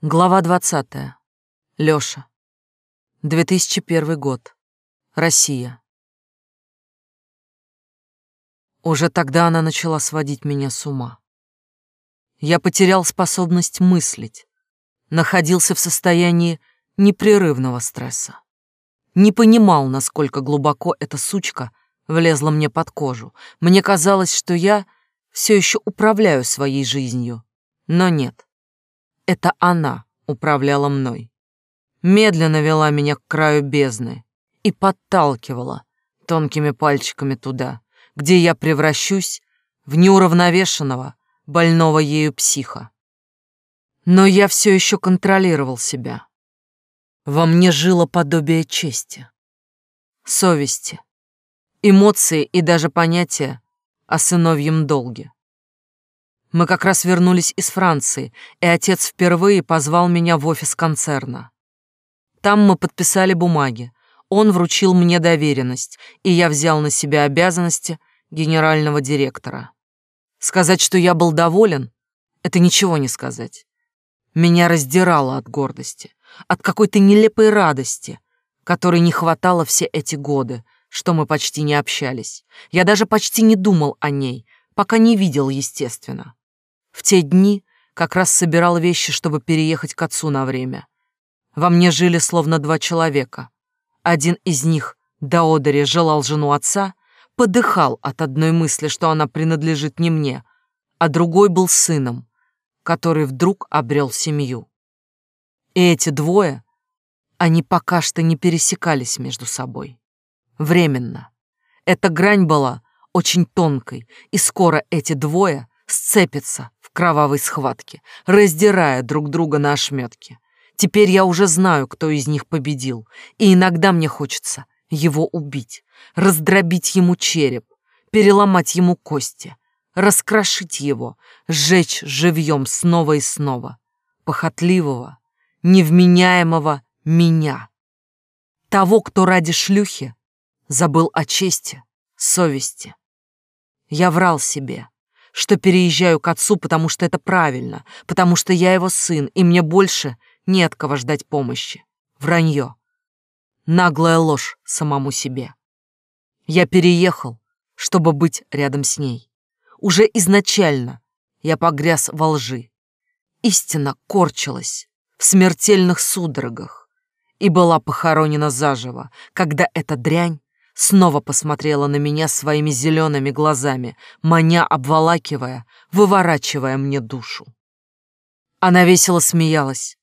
Глава 20. Лёша. 2001 год. Россия. Уже тогда она начала сводить меня с ума. Я потерял способность мыслить, находился в состоянии непрерывного стресса. Не понимал, насколько глубоко эта сучка влезла мне под кожу. Мне казалось, что я все еще управляю своей жизнью, но нет. Это она управляла мной. Медленно вела меня к краю бездны и подталкивала тонкими пальчиками туда, где я превращусь в неуравновешенного, больного ею психа. Но я все еще контролировал себя. Во мне жило подобие чести, совести, эмоции и даже понятия о сыновьем долге. Мы как раз вернулись из Франции, и отец впервые позвал меня в офис концерна. Там мы подписали бумаги. Он вручил мне доверенность, и я взял на себя обязанности генерального директора. Сказать, что я был доволен, это ничего не сказать. Меня раздирало от гордости, от какой-то нелепой радости, которой не хватало все эти годы, что мы почти не общались. Я даже почти не думал о ней, пока не видел, естественно. В те дни как раз собирал вещи, чтобы переехать к отцу на время. Во мне жили словно два человека. Один из них, до одери, желал жену отца, подыхал от одной мысли, что она принадлежит не мне, а другой был сыном, который вдруг обрел семью. И эти двое, они пока что не пересекались между собой. Временно. Эта грань была очень тонкой, и скоро эти двое сцепятся кровавой схватке, раздирая друг друга на ошметки. Теперь я уже знаю, кто из них победил, и иногда мне хочется его убить, раздробить ему череп, переломать ему кости, раскрошить его, сжечь живьем снова и снова, похотливого, невменяемого меня. Того, кто ради шлюхи забыл о чести, совести. Я врал себе, что переезжаю к отцу, потому что это правильно, потому что я его сын, и мне больше не от кого ждать помощи. Вранье. Наглая ложь самому себе. Я переехал, чтобы быть рядом с ней. Уже изначально я погряз во лжи. Истина корчилась в смертельных судорогах и была похоронена заживо, когда эта дрянь снова посмотрела на меня своими зелеными глазами, маня обволакивая, выворачивая мне душу. Она весело смеялась,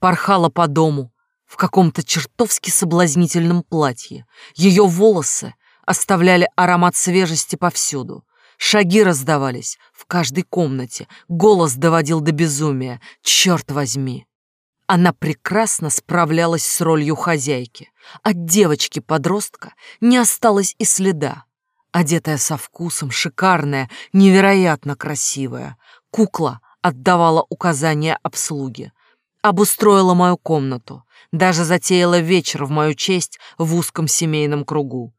порхала по дому в каком-то чертовски соблазнительном платье. Ее волосы оставляли аромат свежести повсюду. Шаги раздавались в каждой комнате, голос доводил до безумия. Черт возьми! Она прекрасно справлялась с ролью хозяйки. От девочки-подростка не осталось и следа. Одетая со вкусом, шикарная, невероятно красивая. Кукла отдавала указания обслуге. Обустроила мою комнату. Даже затеяла вечер в мою честь в узком семейном кругу.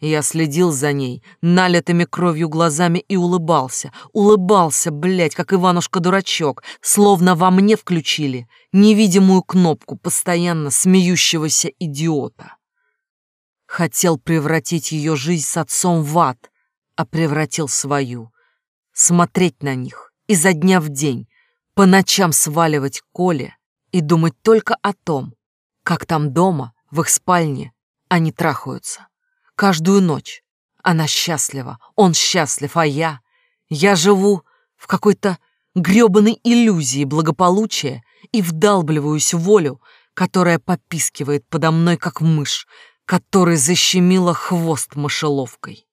Я следил за ней, налитыми кровью глазами и улыбался. Улыбался, блядь, как Иванушка-дурачок, словно во мне включили невидимую кнопку постоянно смеющегося идиота. Хотел превратить ее жизнь с отцом в ад, а превратил свою. Смотреть на них изо дня в день, по ночам сваливать Коле и думать только о том, как там дома, в их спальне, они трахаются. Каждую ночь. Она счастлива, он счастлив, а я... Я живу в какой-то грёбаной иллюзии благополучия и вдалбливаюсь в волю, которая попискивает подо мной, как мышь, которой защемила хвост мышеловкой.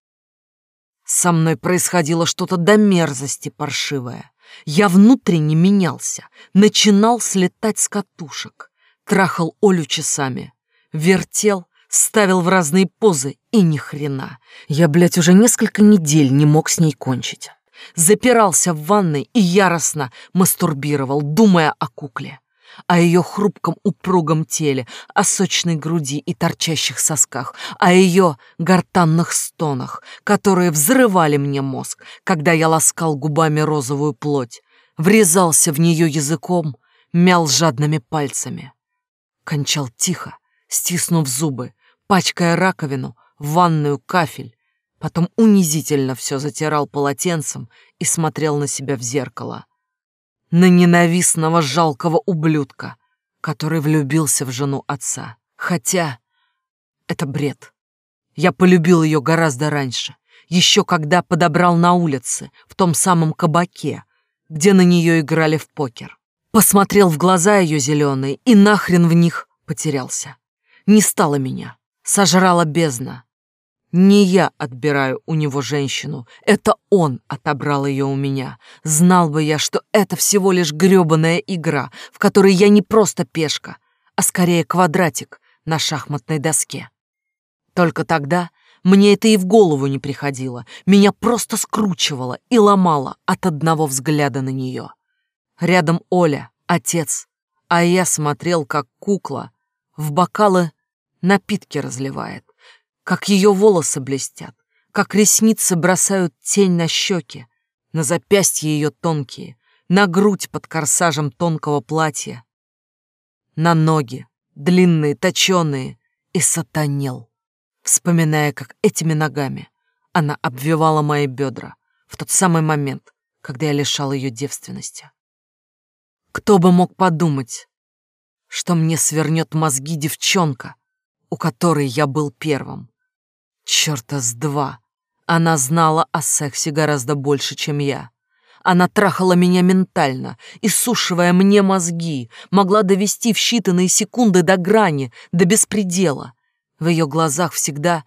Со мной происходило что-то до мерзости паршивое. Я внутренне менялся, начинал слетать с катушек, трахал Олю часами, вертел, ставил в разные позы, и ни хрена. Я, блядь, уже несколько недель не мог с ней кончить. Запирался в ванной и яростно мастурбировал, думая о кукле, о ее хрупком упругом теле, о сочной груди и торчащих сосках, о ее гортанных стонах, которые взрывали мне мозг, когда я ласкал губами розовую плоть, врезался в нее языком, мял жадными пальцами. Кончал тихо, стиснув зубы, пачкая раковину, ванную кафель, потом унизительно все затирал полотенцем и смотрел на себя в зеркало. На ненавистного жалкого ублюдка, который влюбился в жену отца. Хотя это бред. Я полюбил ее гораздо раньше, еще когда подобрал на улице, в том самом кабаке, где на нее играли в покер. Посмотрел в глаза ее зеленые и нахрен в них потерялся. Не стало меня, сожрала бездна. Не я отбираю у него женщину, это он отобрал ее у меня. Знал бы я, что это всего лишь грёбаная игра, в которой я не просто пешка, а скорее квадратик на шахматной доске. Только тогда мне это и в голову не приходило, меня просто скручивало и ломало от одного взгляда на нее. Рядом Оля, отец, а я смотрел, как кукла в бокалы напитки разливает, как ее волосы блестят, как ресницы бросают тень на щеки, на запястья ее тонкие, на грудь под корсажем тонкого платья, на ноги, длинные, точеные, и сатанел, вспоминая, как этими ногами она обвивала мои бедра в тот самый момент, когда я лишал ее девственности. Кто бы мог подумать, что мне свернет мозги девчонка, у которой я был первым. Чёрта с два. Она знала о сексе гораздо больше, чем я. Она трахала меня ментально, иссушивая мне мозги, могла довести в считанные секунды до грани, до беспредела. В ее глазах всегда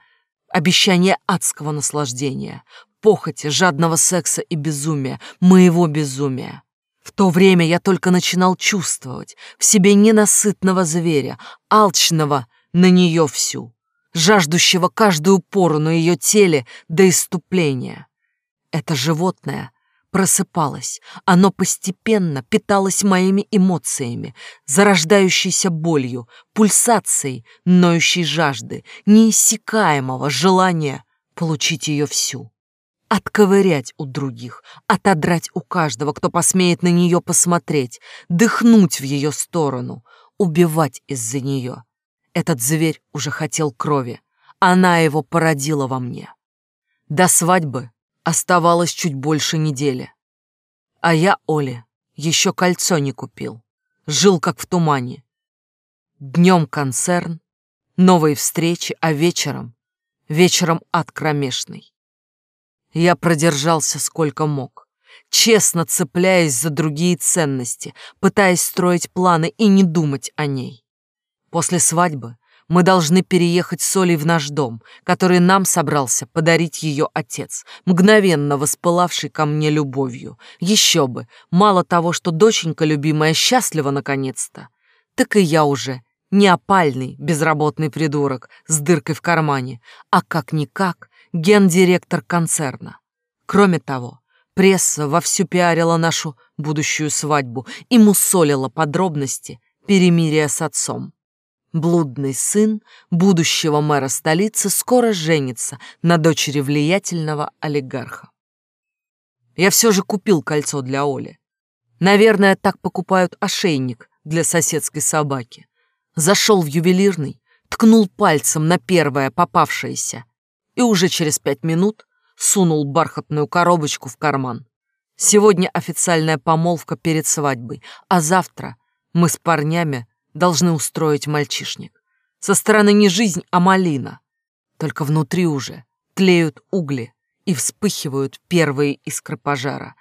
обещание адского наслаждения, похоти, жадного секса и безумия, моего безумия. В то время я только начинал чувствовать в себе ненасытного зверя, алчного на нее всю, жаждущего каждую пору на ее теле до иступления. Это животное просыпалось, оно постепенно питалось моими эмоциями, зарождающейся болью, пульсацией ноющей жажды, неиссякаемого желания получить ее всю отковырять у других, отодрать у каждого, кто посмеет на нее посмотреть, дыхнуть в ее сторону, убивать из-за нее. Этот зверь уже хотел крови, она его породила во мне. До свадьбы оставалось чуть больше недели. А я, Оле, еще кольцо не купил. Жил как в тумане. Днем концерн, новые встречи, а вечером, вечером ад кромешный. Я продержался сколько мог, честно цепляясь за другие ценности, пытаясь строить планы и не думать о ней. После свадьбы мы должны переехать с Олей в наш дом, который нам собрался подарить ее отец, мгновенно воспылавший ко мне любовью. Еще бы, мало того, что доченька любимая счастлива наконец-то, так и я уже не опальный безработный придурок с дыркой в кармане, а как-никак гендиректор концерна. Кроме того, пресса вовсю пиарила нашу будущую свадьбу и мусолила подробности перемирия с отцом. Блудный сын будущего мэра столицы скоро женится на дочери влиятельного олигарха. Я все же купил кольцо для Оли. Наверное, так покупают ошейник для соседской собаки. Зашел в ювелирный, ткнул пальцем на первое попавшееся и уже через пять минут сунул бархатную коробочку в карман. Сегодня официальная помолвка перед свадьбой, а завтра мы с парнями должны устроить мальчишник. Со стороны не жизнь, а малина. Только внутри уже тлеют угли и вспыхивают первые искры пожара,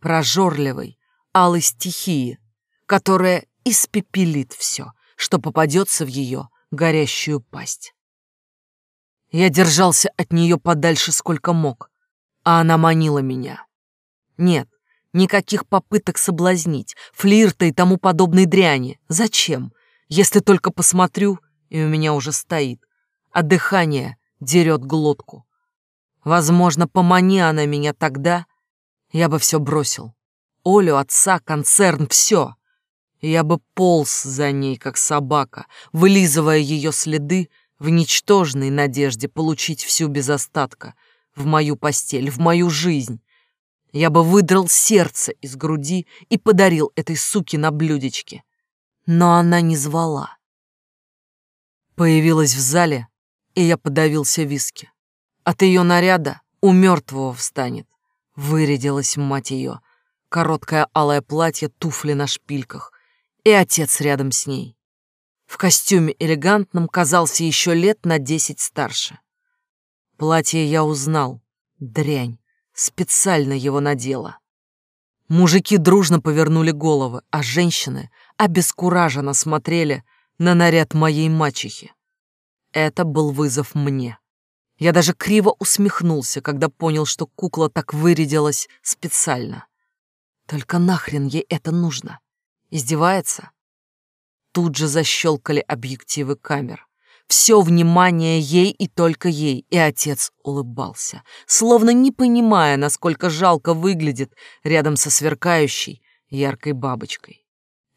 прожорливой, алой стихии, которая испепелит все, что попадется в ее горящую пасть. Я держался от нее подальше сколько мог, а она манила меня. Нет, никаких попыток соблазнить, флирта и тому подобной дряни. Зачем, если только посмотрю, и у меня уже стоит, а дыхание дерет глотку. Возможно, помани она меня тогда, я бы все бросил. Олю, отца, концерн, все. Я бы полз за ней, как собака, вылизывая ее следы в ничтожной надежде получить всю без остатка, в мою постель, в мою жизнь. Я бы выдрал сердце из груди и подарил этой суке на блюдечке. Но она не звала. Появилась в зале, и я подавился виски. От ее наряда у мертвого встанет. Вырядилась мать ее. Короткое алое платье, туфли на шпильках. И отец рядом с ней. В костюме элегантном казался еще лет на десять старше. Платье я узнал. Дрянь. Специально его надела. Мужики дружно повернули головы, а женщины обескураженно смотрели на наряд моей мачехи. Это был вызов мне. Я даже криво усмехнулся, когда понял, что кукла так вырядилась специально. Только нахрен ей это нужно? Издевается? Тут же защелкали объективы камер. Все внимание ей и только ей, и отец улыбался, словно не понимая, насколько жалко выглядит рядом со сверкающей яркой бабочкой.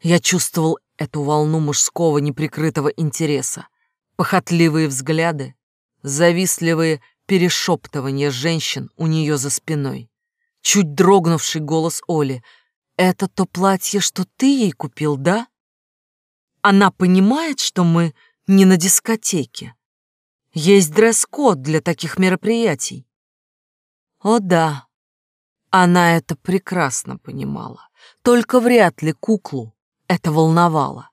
Я чувствовал эту волну мужского неприкрытого интереса, похотливые взгляды, завистливые перешептывания женщин у нее за спиной, чуть дрогнувший голос Оли. «Это то платье, что ты ей купил, да?» Она понимает, что мы не на дискотеке. Есть дресс-код для таких мероприятий. О да, она это прекрасно понимала. Только вряд ли куклу это волновало.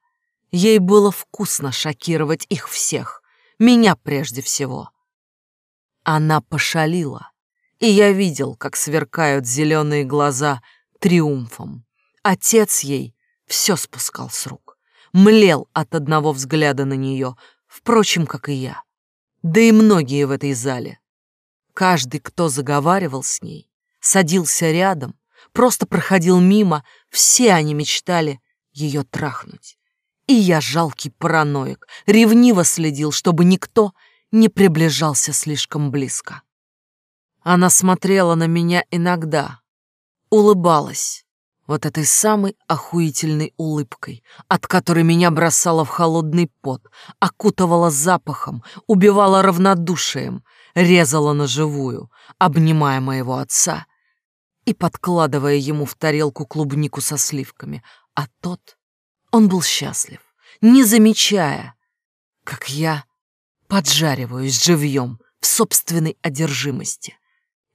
Ей было вкусно шокировать их всех, меня прежде всего. Она пошалила, и я видел, как сверкают зеленые глаза триумфом. Отец ей все спускал с рук млел от одного взгляда на нее, впрочем, как и я. Да и многие в этой зале. Каждый, кто заговаривал с ней, садился рядом, просто проходил мимо, все они мечтали ее трахнуть. И я, жалкий параноик, ревниво следил, чтобы никто не приближался слишком близко. Она смотрела на меня иногда, улыбалась, вот этой самой охуительной улыбкой, от которой меня бросало в холодный пот, окутывала запахом, убивала равнодушием, резала на живую, обнимая моего отца и подкладывая ему в тарелку клубнику со сливками, а тот, он был счастлив, не замечая, как я поджариваюсь живьем в собственной одержимости.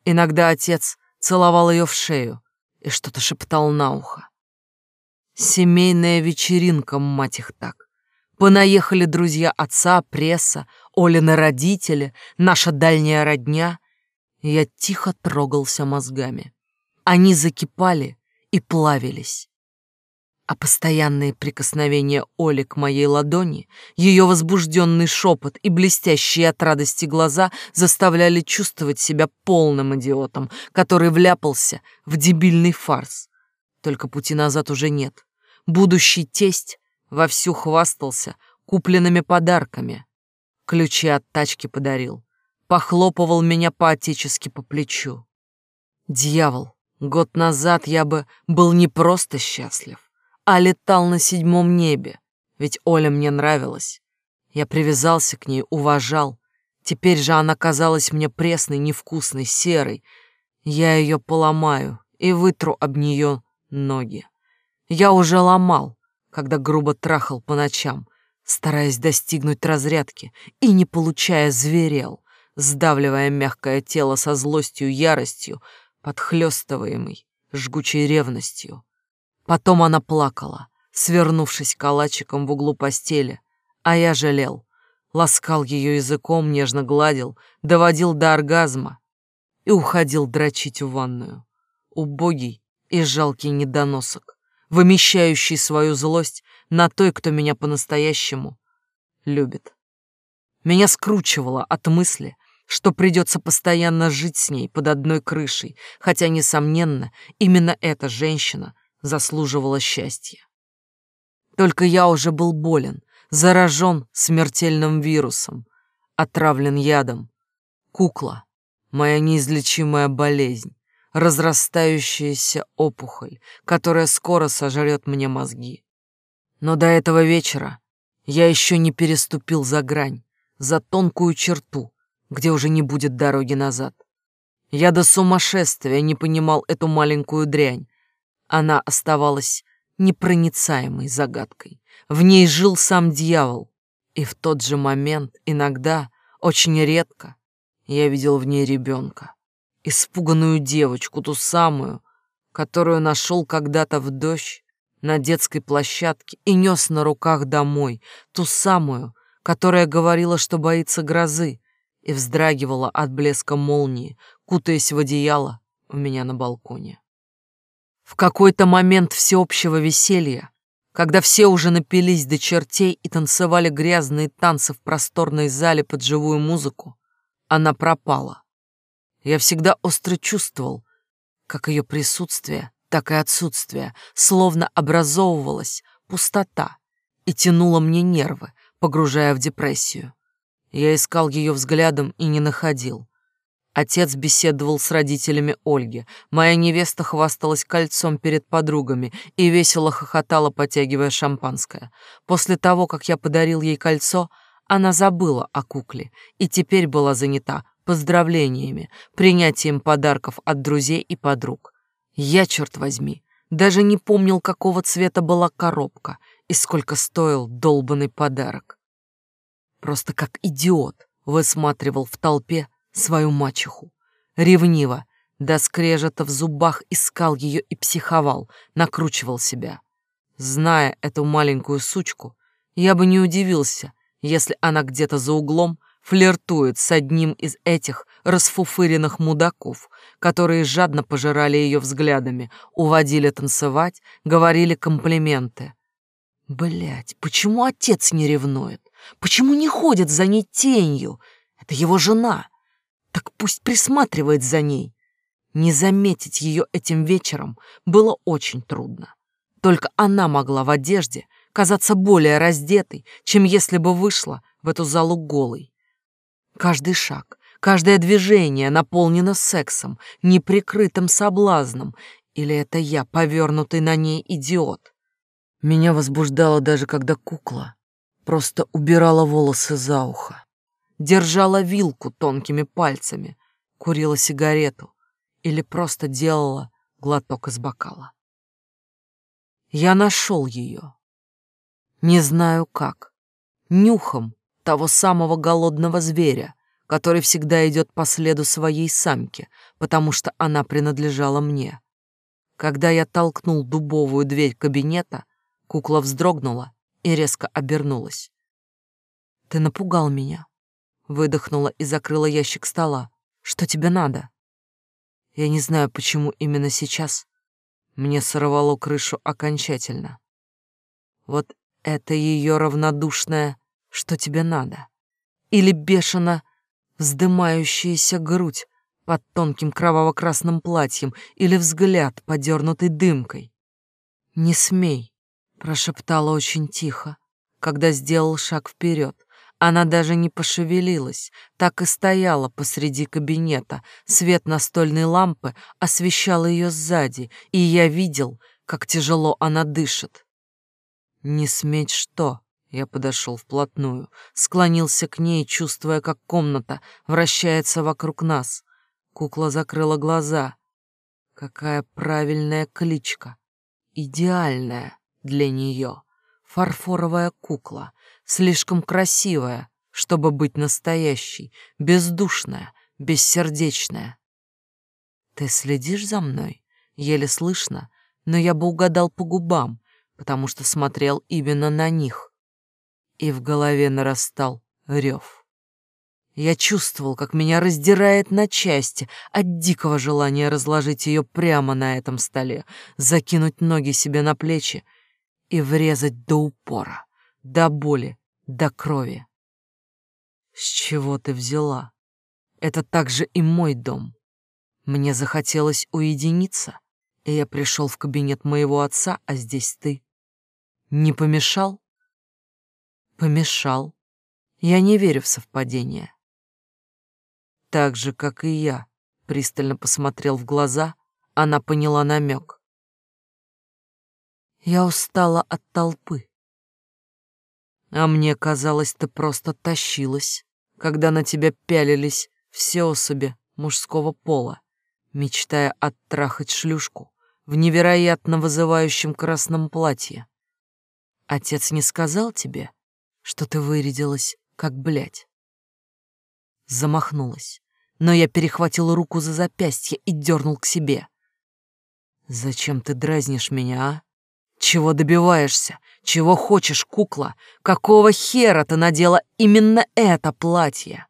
Иногда отец целовал ее в шею, и что-то шептал на ухо. Семейная вечеринка, мать их так. Понаехали друзья отца, пресса, Олины родители, наша дальняя родня. Я тихо трогался мозгами. Они закипали и плавились а постоянные прикосновения Оли к моей ладони, ее возбужденный шепот и блестящие от радости глаза заставляли чувствовать себя полным идиотом, который вляпался в дебильный фарс. Только пути назад уже нет. Будущий тесть вовсю хвастался купленными подарками. Ключи от тачки подарил. Похлопывал меня по-отечески по плечу. Дьявол, год назад я бы был не просто счастлив, а летал на седьмом небе. Ведь Оля мне нравилась. Я привязался к ней, уважал. Теперь же она казалась мне пресной, невкусной, серой. Я ее поломаю и вытру об нее ноги. Я уже ломал, когда грубо трахал по ночам, стараясь достигнуть разрядки и, не получая, зверел, сдавливая мягкое тело со злостью, яростью, подхлёстываемой жгучей ревностью. Потом она плакала, свернувшись калачиком в углу постели, а я жалел, ласкал ее языком, нежно гладил, доводил до оргазма и уходил дрочить в ванную. Убогий и жалкий недоносок, вымещающий свою злость на той, кто меня по-настоящему любит. Меня скручивало от мысли, что придется постоянно жить с ней под одной крышей, хотя, несомненно, именно эта женщина — заслуживала счастья. Только я уже был болен, заражен смертельным вирусом, отравлен ядом. Кукла — моя неизлечимая болезнь, разрастающаяся опухоль, которая скоро сожрет мне мозги. Но до этого вечера я еще не переступил за грань, за тонкую черту, где уже не будет дороги назад. Я до сумасшествия не понимал эту маленькую дрянь, она оставалась непроницаемой загадкой, В ней жил сам дьявол. И в тот же момент, иногда, очень редко, я видел в ней ребенка. Испуганную девочку, ту самую, которую нашел когда-то в дождь на детской площадке и нес на руках домой, ту самую, которая говорила, что боится грозы, и вздрагивала от блеска молнии, кутаясь в одеяло у меня на балконе. В какой-то момент всеобщего веселья, когда все уже напились до чертей и танцевали грязные танцы в просторной зале под живую музыку, она пропала. Я всегда остро чувствовал, как ее присутствие, так и отсутствие, словно образовывалась пустота и тянула мне нервы, погружая в депрессию. Я искал ее взглядом и не находил. Отец беседовал с родителями Ольги. Моя невеста хвасталась кольцом перед подругами и весело хохотала, потягивая шампанское. После того, как я подарил ей кольцо, она забыла о кукле и теперь была занята поздравлениями, принятием подарков от друзей и подруг. Я, черт возьми, даже не помнил, какого цвета была коробка и сколько стоил долбанный подарок. Просто как идиот высматривал в толпе свою мачеху. Ревниво, до скрежета в зубах искал ее и психовал, накручивал себя. Зная эту маленькую сучку, я бы не удивился, если она где-то за углом флиртует с одним из этих расфуфыренных мудаков, которые жадно пожирали ее взглядами, уводили танцевать, говорили комплименты. Блять, почему отец не ревнует? Почему не ходит за ней тенью? Это его жена так пусть присматривает за ней. Не заметить ее этим вечером было очень трудно. Только она могла в одежде казаться более раздетой, чем если бы вышла в эту залу голой. Каждый шаг, каждое движение наполнено сексом, неприкрытым соблазном, или это я, повернутый на ней идиот. Меня возбуждало даже когда кукла просто убирала волосы за ухо держала вилку тонкими пальцами, курила сигарету или просто делала глоток из бокала. Я нашел ее. Не знаю как. Нюхом того самого голодного зверя, который всегда идет по следу своей самки, потому что она принадлежала мне. Когда я толкнул дубовую дверь кабинета, кукла вздрогнула и резко обернулась. «Ты напугал меня», Выдохнула и закрыла ящик стола. Что тебе надо? Я не знаю, почему именно сейчас. Мне сорвало крышу окончательно. Вот это ее равнодушное «что тебе надо?» Или бешено вздымающаяся грудь под тонким кроваво-красным платьем или взгляд, подернутый дымкой. «Не смей», — прошептала очень тихо, когда сделал шаг вперед. Она даже не пошевелилась, так и стояла посреди кабинета. Свет настольной лампы освещал ее сзади, и я видел, как тяжело она дышит. «Не сметь что?» Я подошел вплотную, склонился к ней, чувствуя, как комната вращается вокруг нас. Кукла закрыла глаза. Какая правильная кличка. Идеальная для нее. Фарфоровая кукла слишком красивая, чтобы быть настоящей, бездушная, бессердечная. Ты следишь за мной? Еле слышно, но я бы угадал по губам, потому что смотрел именно на них. И в голове нарастал рев. Я чувствовал, как меня раздирает на части от дикого желания разложить ее прямо на этом столе, закинуть ноги себе на плечи и врезать до упора до боли, до крови. С чего ты взяла? Это также и мой дом. Мне захотелось уединиться, и я пришел в кабинет моего отца, а здесь ты. Не помешал? Помешал. Я не верю в совпадение. Так же, как и я, пристально посмотрел в глаза, она поняла намек. Я устала от толпы. А мне казалось, ты просто тащилась, когда на тебя пялились все особи мужского пола, мечтая оттрахать шлюшку в невероятно вызывающем красном платье. Отец не сказал тебе, что ты вырядилась, как блядь?» Замахнулась, но я перехватил руку за запястье и дернул к себе. «Зачем ты дразнишь меня, а? Чего добиваешься? Чего хочешь, кукла? Какого хера ты надела именно это платье?»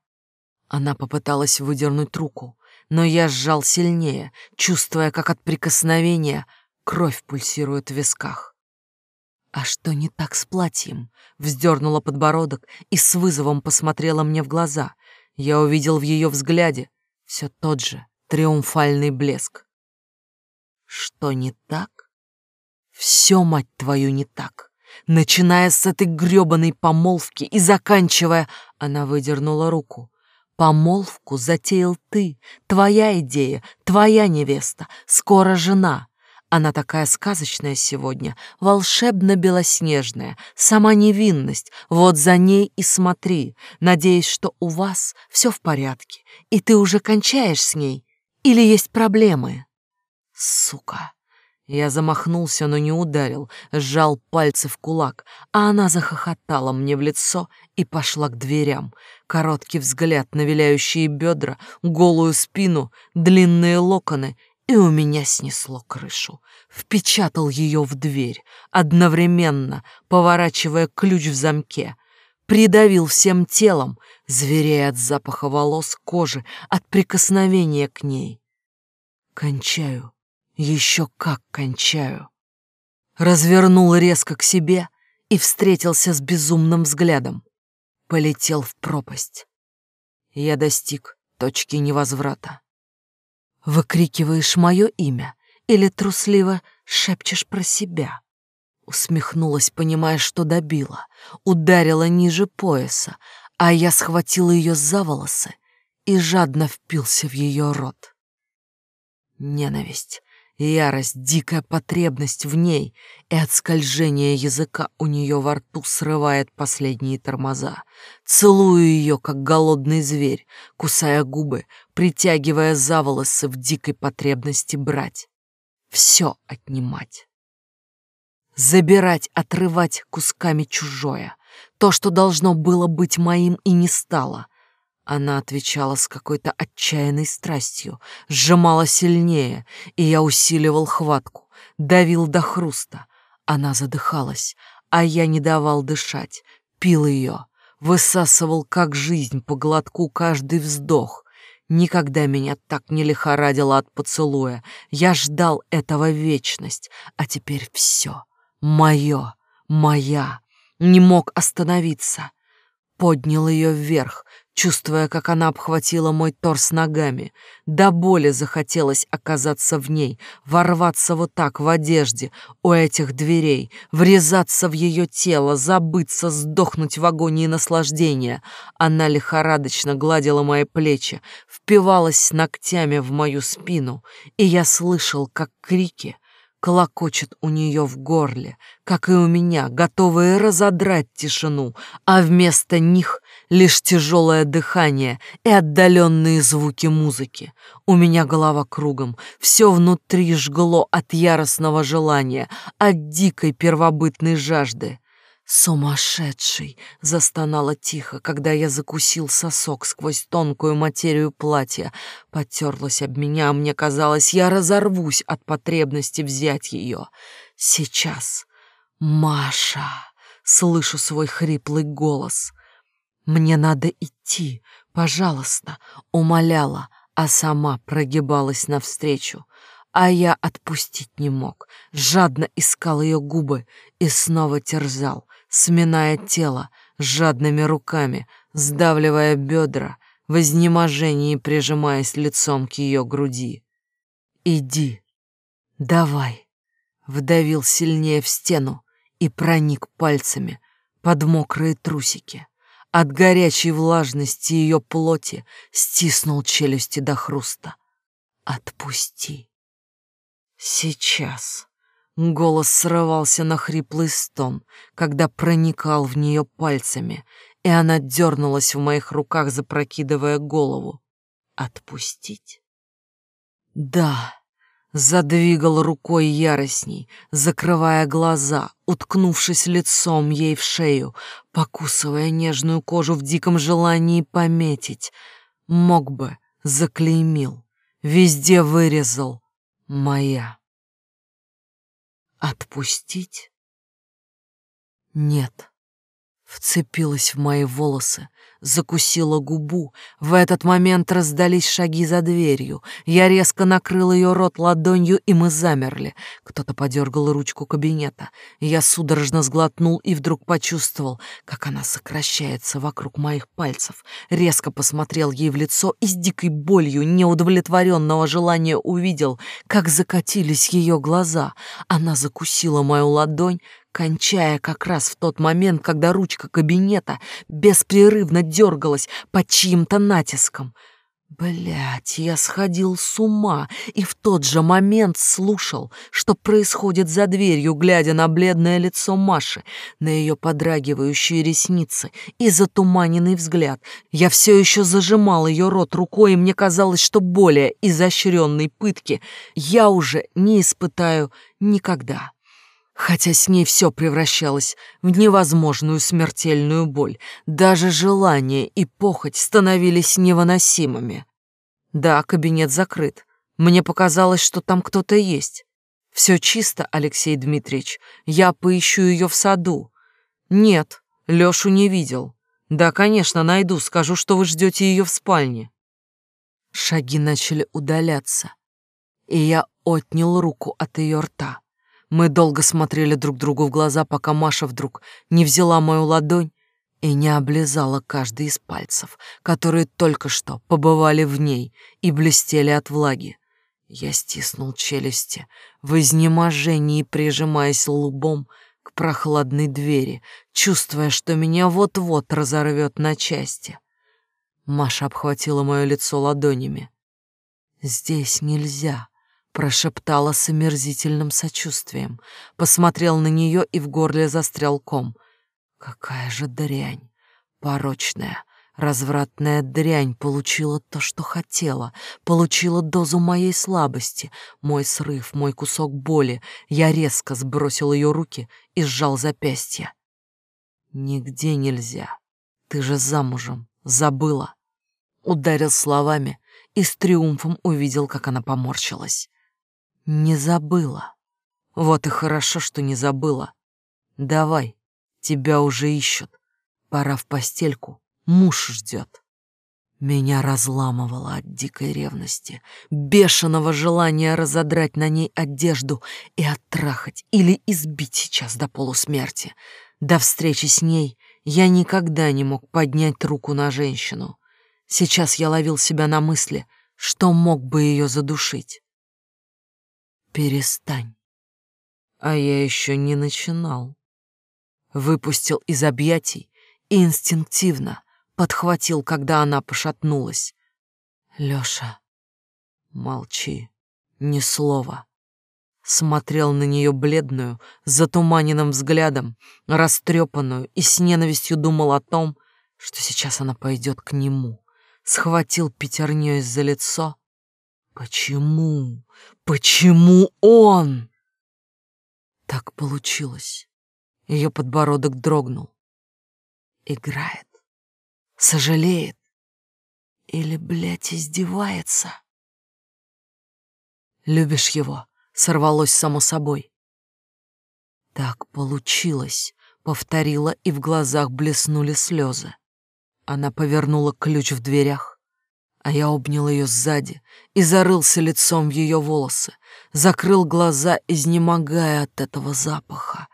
Она попыталась выдернуть руку, но я сжал сильнее, чувствуя, как от прикосновения кровь пульсирует в висках. «А что не так с платьем?» Вздернула подбородок и с вызовом посмотрела мне в глаза. Я увидел в ее взгляде все тот же триумфальный блеск. «Что не так?» «Все, мать твою, не так!» Начиная с этой грёбаной помолвки и заканчивая, она выдернула руку. Помолвку затеял ты, твоя идея, твоя невеста, скоро жена. Она такая сказочная сегодня, волшебно-белоснежная, сама невинность. Вот за ней и смотри, надеясь, что у вас все в порядке, и ты уже кончаешь с ней. Или есть проблемы? Сука. Я замахнулся, но не ударил, сжал пальцы в кулак, а она захохотала мне в лицо и пошла к дверям. Короткий взгляд на виляющие бедра, голую спину, длинные локоны, и у меня снесло крышу. Впечатал ее в дверь, одновременно поворачивая ключ в замке. Придавил всем телом, зверея от запаха волос, кожи, от прикосновения к ней. Кончаю еще как кончаю. Развернул резко к себе и встретился с безумным взглядом. Полетел в пропасть. Я достиг точки невозврата. Выкрикиваешь мое имя или трусливо шепчешь про себя? Усмехнулась, понимая, что добила, ударила ниже пояса, а я схватил ее за волосы и жадно впился в ее рот. Ненависть Ярость, дикая потребность в ней и от скольжения языка у нее во рту срывает последние тормоза. Целую ее, как голодный зверь, кусая губы, притягивая за волосы в дикой потребности брать. Все отнимать. Забирать, отрывать кусками чужое. То, что должно было быть моим и не стало — она отвечала с какой-то отчаянной страстью, сжимала сильнее, и я усиливал хватку, давил до хруста. Она задыхалась, а я не давал дышать, пил ее, высасывал как жизнь по глотку каждый вздох. Никогда меня так не лихорадило от поцелуя. Я ждал этого вечность, а теперь все мое, моя. Не мог остановиться. Поднял ее вверх, чувствуя, как она обхватила мой торс ногами. До боли захотелось оказаться в ней, ворваться вот так в одежде у этих дверей, врезаться в ее тело, забыться, сдохнуть в агонии наслаждения. Она лихорадочно гладила мои плечи, впивалась ногтями в мою спину, и я слышал, как крики колокочет у нее в горле, как и у меня, готовые разодрать тишину, а вместо них лишь тяжелое дыхание и отдаленные звуки музыки. У меня голова кругом, все внутри жгло от яростного желания, от дикой первобытной жажды. «Сумасшедший!» — застонала тихо, когда я закусил сосок сквозь тонкую материю платья. Потерлась об меня, а мне казалось, я разорвусь от потребности взять ее. «Сейчас!» «Маша!» — слышу свой хриплый голос. «Мне надо идти, пожалуйста!» — умоляла, а сама прогибалась навстречу. А я отпустить не мог, жадно искал ее губы и снова терзал, сминая тело жадными руками, сдавливая бедра, в изнеможении прижимаясь лицом к ее груди. «Иди, давай!» Вдавил сильнее в стену и проник пальцами под мокрые трусики. От горячей влажности ее плоти стиснул челюсти до хруста. «Отпусти!» «Сейчас!» Голос срывался на хриплый стон, когда проникал в нее пальцами, и она дернулась в моих руках, запрокидывая голову. Отпустить? Да, Задвигал рукой яростней, закрывая глаза, уткнувшись лицом ей в шею, покусывая нежную кожу в диком желании пометить. Мог бы, заклеймил, везде вырезал. Моя. Отпустить? Нет. Вцепилась в мои волосы, закусила губу. В этот момент раздались шаги за дверью. Я резко накрыл ее рот ладонью, и мы замерли. Кто-то подергал ручку кабинета. Я судорожно сглотнул и вдруг почувствовал, как она сокращается вокруг моих пальцев. Резко посмотрел ей в лицо и с дикой болью неудовлетворенного желания увидел, как закатились ее глаза. Она закусила мою ладонь, кончая как раз в тот момент, когда ручка кабинета беспрерывно дергалась под чьим-то натиском. Блять, я сходил с ума и в тот же момент слушал, что происходит за дверью, глядя на бледное лицо Маши, на ее подрагивающие ресницы и затуманенный взгляд. Я все еще зажимал ее рот рукой, и мне казалось, что более изощренной пытки я уже не испытаю никогда хотя с ней все превращалось в невозможную смертельную боль. Даже желание и похоть становились невыносимыми. Да, кабинет закрыт. Мне показалось, что там кто-то есть. Все чисто, Алексей Дмитриевич. Я поищу ее в саду. Нет, Лешу не видел. Да, конечно, найду, скажу, что вы ждете ее в спальне. Шаги начали удаляться, и я отнял руку от ее рта. Мы долго смотрели друг другу в глаза, пока Маша вдруг не взяла мою ладонь и не облизала каждый из пальцев, которые только что побывали в ней и блестели от влаги. Я стиснул челюсти, в изнеможении прижимаясь лбом к прохладной двери, чувствуя, что меня вот-вот разорвет на части. Маша обхватила мое лицо ладонями. «Здесь нельзя», прошептала с омерзительным сочувствием, посмотрел на нее и в горле застрял ком. Какая же дрянь, порочная, развратная дрянь получила то, что хотела, получила дозу моей слабости, мой срыв, мой кусок боли. Я резко сбросил ее руки и сжал запястье. Нигде нельзя. Ты же замужем, забыла. Ударил словами и с триумфом увидел, как она поморщилась. Не забыла. Вот и хорошо, что не забыла. Давай, тебя уже ищут. Пора в постельку, муж ждет. Меня разламывало от дикой ревности, бешеного желания разодрать на ней одежду и оттрахать или избить сейчас до полусмерти. До встречи с ней я никогда не мог поднять руку на женщину. Сейчас я ловил себя на мысли, что мог бы ее задушить. Перестань. А я еще не начинал. Выпустил из объятий и инстинктивно подхватил, когда она пошатнулась. Лёша, молчи, ни слова. Смотрел на нее бледную, затуманенным взглядом, растрепанную и с ненавистью думал о том, что сейчас она пойдет к нему. Схватил пятерней за лицо Почему? Почему он? Так получилось. Ее подбородок дрогнул. Играет. Сожалеет. Или, блядь, издевается. Любишь его? Сорвалось само собой. Так получилось, повторила, и в глазах блеснули слезы. Она повернула ключ в дверях, а я обнял ее сзади и зарылся лицом в ее волосы, закрыл глаза, изнемогая от этого запаха.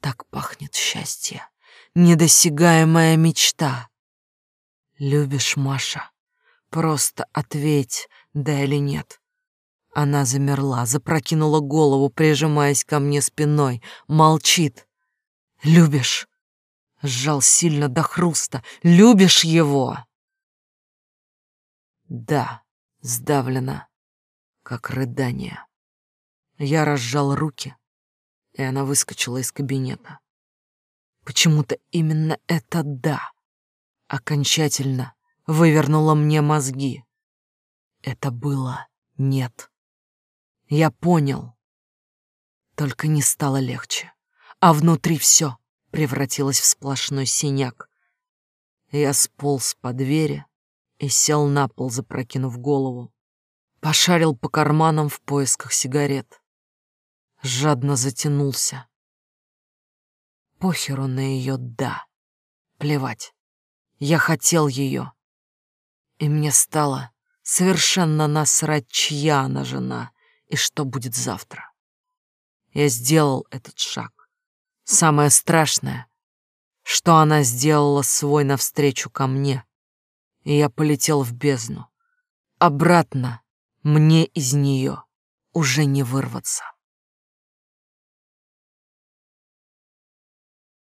Так пахнет счастье, недосягаемая мечта. Любишь, Маша? Просто ответь, да или нет. Она замерла, запрокинула голову, прижимаясь ко мне спиной, молчит. Любишь? Сжал сильно до хруста. Любишь его? Да, сдавлена, как рыдание. Я разжал руки, и она выскочила из кабинета. Почему-то именно это «да» окончательно вывернуло мне мозги. Это было «нет». Я понял. Только не стало легче. А внутри все превратилось в сплошной синяк. Я сполз по двери и сел на пол, запрокинув голову. Пошарил по карманам в поисках сигарет. Жадно затянулся. Похеру на ее «да». Плевать. Я хотел ее. И мне стало совершенно насрать, чья она жена и что будет завтра. Я сделал этот шаг. Самое страшное, что она сделала свой навстречу ко мне, и я полетел в бездну. Обратно мне из нее уже не вырваться.